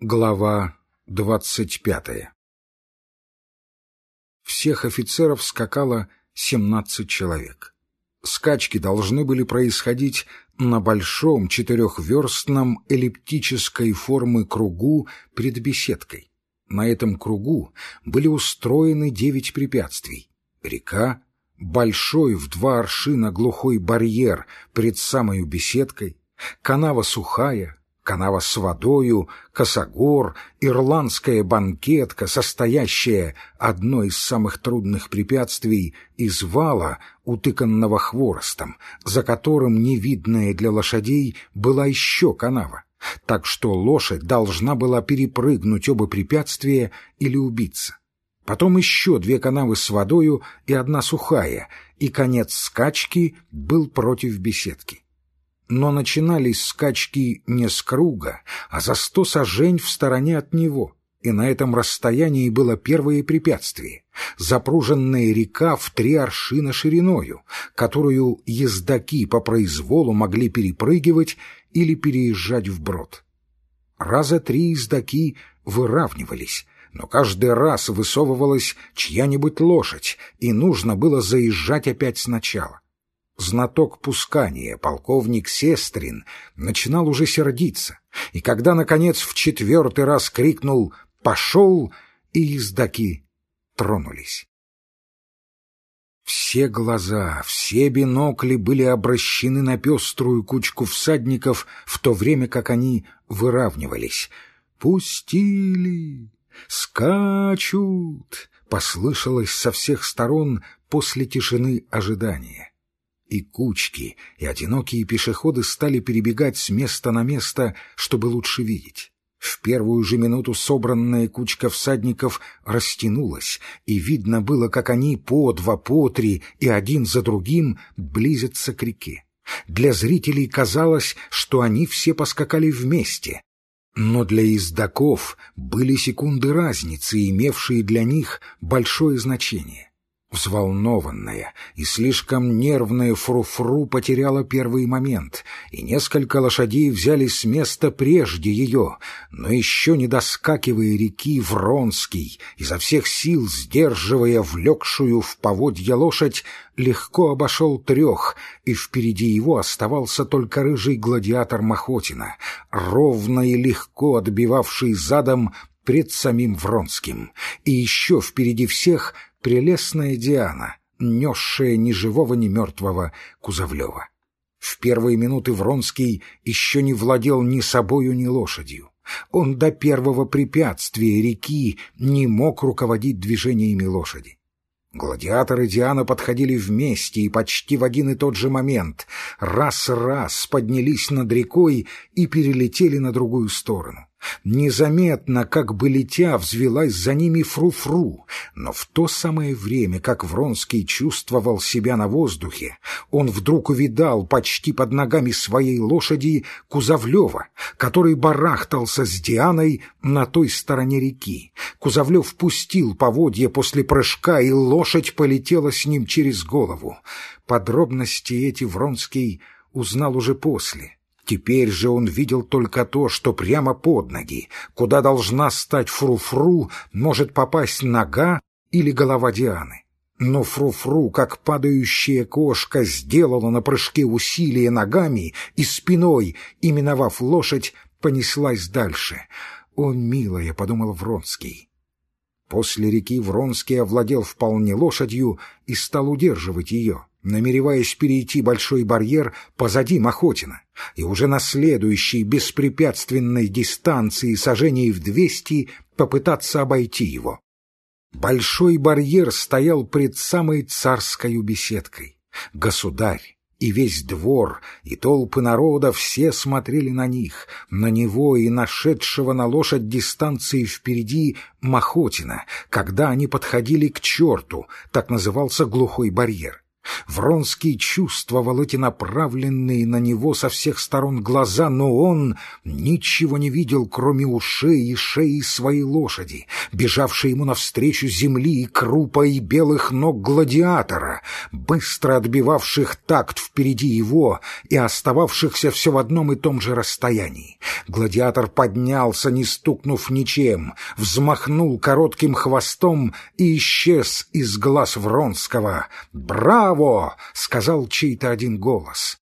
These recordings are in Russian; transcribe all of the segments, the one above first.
Глава двадцать пятая Всех офицеров скакало семнадцать человек. Скачки должны были происходить на большом четырехверстном эллиптической формы кругу перед беседкой. На этом кругу были устроены девять препятствий. Река, большой в два аршина глухой барьер перед самой беседкой, канава сухая, канава с водою, косогор, ирландская банкетка, состоящая одной из самых трудных препятствий из вала, утыканного хворостом, за которым, невидная для лошадей, была еще канава, так что лошадь должна была перепрыгнуть оба препятствия или убиться. Потом еще две канавы с водою и одна сухая, и конец скачки был против беседки но начинались скачки не с круга, а за сто сажень в стороне от него, и на этом расстоянии было первое препятствие — запруженная река в три аршина шириною, которую ездаки по произволу могли перепрыгивать или переезжать вброд. Раза три ездаки выравнивались, но каждый раз высовывалась чья-нибудь лошадь, и нужно было заезжать опять сначала. Знаток пускания, полковник Сестрин, начинал уже сердиться, и когда, наконец, в четвертый раз крикнул «Пошел!», и ездаки тронулись. Все глаза, все бинокли были обращены на пеструю кучку всадников, в то время как они выравнивались. «Пустили! Скачут!» — послышалось со всех сторон после тишины ожидания и кучки, и одинокие пешеходы стали перебегать с места на место, чтобы лучше видеть. В первую же минуту собранная кучка всадников растянулась, и видно было, как они по два, по три и один за другим близятся к реке. Для зрителей казалось, что они все поскакали вместе. Но для издаков были секунды разницы, имевшие для них большое значение. Взволнованная и слишком нервная фру-фру потеряла первый момент, и несколько лошадей взялись с места прежде ее, но еще не доскакивая реки Вронский, изо всех сил сдерживая влекшую в поводья лошадь, легко обошел трех, и впереди его оставался только рыжий гладиатор Махотина, ровно и легко отбивавший задом пред самим Вронским, и еще впереди всех — прелестная Диана, несшая ни живого, ни мертвого Кузовлева. В первые минуты Вронский еще не владел ни собою, ни лошадью. Он до первого препятствия реки не мог руководить движениями лошади. Гладиатор и Диана подходили вместе и почти в один и тот же момент раз-раз поднялись над рекой и перелетели на другую сторону. Незаметно, как бы летя, взвелась за ними фру-фру, но в то самое время, как Вронский чувствовал себя на воздухе, он вдруг увидал почти под ногами своей лошади Кузовлева, который барахтался с Дианой на той стороне реки. Кузовлев пустил поводья после прыжка, и лошадь полетела с ним через голову. Подробности эти Вронский узнал уже после. Теперь же он видел только то, что прямо под ноги, куда должна стать фру-фру, может попасть нога или голова Дианы. Но фру-фру, как падающая кошка, сделала на прыжке усилие ногами и спиной, именовав лошадь, понеслась дальше. «О, милая!» — подумал Вронский. После реки Вронский овладел вполне лошадью и стал удерживать ее намереваясь перейти большой барьер позади Махотина, и уже на следующей беспрепятственной дистанции сажений в двести попытаться обойти его. Большой барьер стоял пред самой царской беседкой. Государь и весь двор, и толпы народа все смотрели на них, на него и нашедшего на лошадь дистанции впереди Махотина, когда они подходили к черту, так назывался глухой барьер. Вронский чувствовал эти направленные на него со всех сторон глаза, но он ничего не видел, кроме ушей и шеи своей лошади, бежавшей ему навстречу земли и крупа и белых ног гладиатора, быстро отбивавших такт впереди его и остававшихся все в одном и том же расстоянии. Гладиатор поднялся, не стукнув ничем, взмахнул коротким хвостом и исчез из глаз Вронского. «Браво!» «Браво!» — сказал чей-то один голос.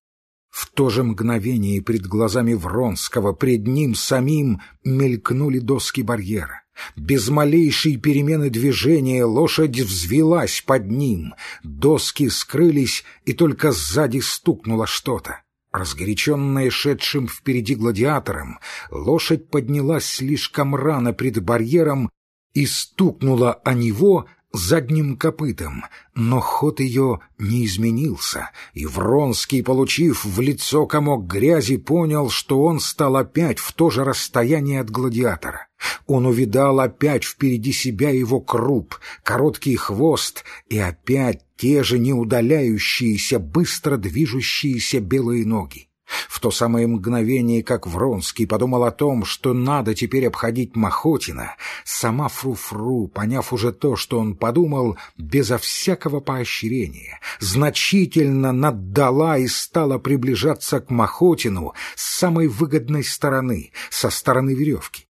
В то же мгновение пред глазами Вронского, пред ним самим, мелькнули доски барьера. Без малейшей перемены движения лошадь взвелась под ним, доски скрылись, и только сзади стукнуло что-то. Разгоряченная шедшим впереди гладиатором, лошадь поднялась слишком рано пред барьером и стукнула о него задним копытом, но ход ее не изменился, и Вронский, получив в лицо комок грязи, понял, что он стал опять в то же расстояние от гладиатора. Он увидал опять впереди себя его круп, короткий хвост и опять те же неудаляющиеся, быстро движущиеся белые ноги. В то самое мгновение, как Вронский подумал о том, что надо теперь обходить Махотина, сама Фруфру, -фру, поняв уже то, что он подумал, безо всякого поощрения, значительно наддала и стала приближаться к Махотину с самой выгодной стороны, со стороны веревки.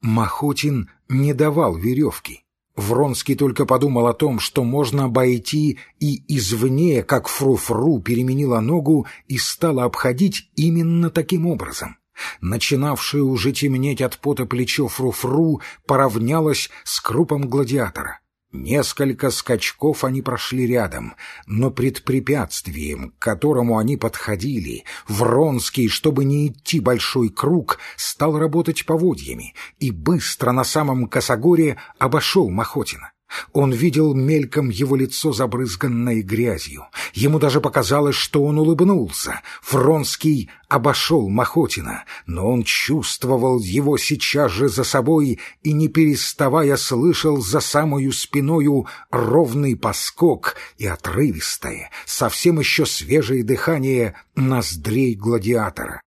Махотин не давал веревки. Вронский только подумал о том, что можно обойти и извне, как фру-фру переменила ногу и стала обходить именно таким образом. Начинавшее уже темнеть от пота плечо фру-фру поравнялось с крупом гладиатора. Несколько скачков они прошли рядом, но пред препятствием, к которому они подходили, Вронский, чтобы не идти большой круг, стал работать поводьями и быстро на самом косогоре обошел Махотина. Он видел мельком его лицо, забрызганное грязью. Ему даже показалось, что он улыбнулся. Фронский обошел Махотина, но он чувствовал его сейчас же за собой и, не переставая, слышал за самую спиною ровный поскок и отрывистое, совсем еще свежее дыхание ноздрей гладиатора.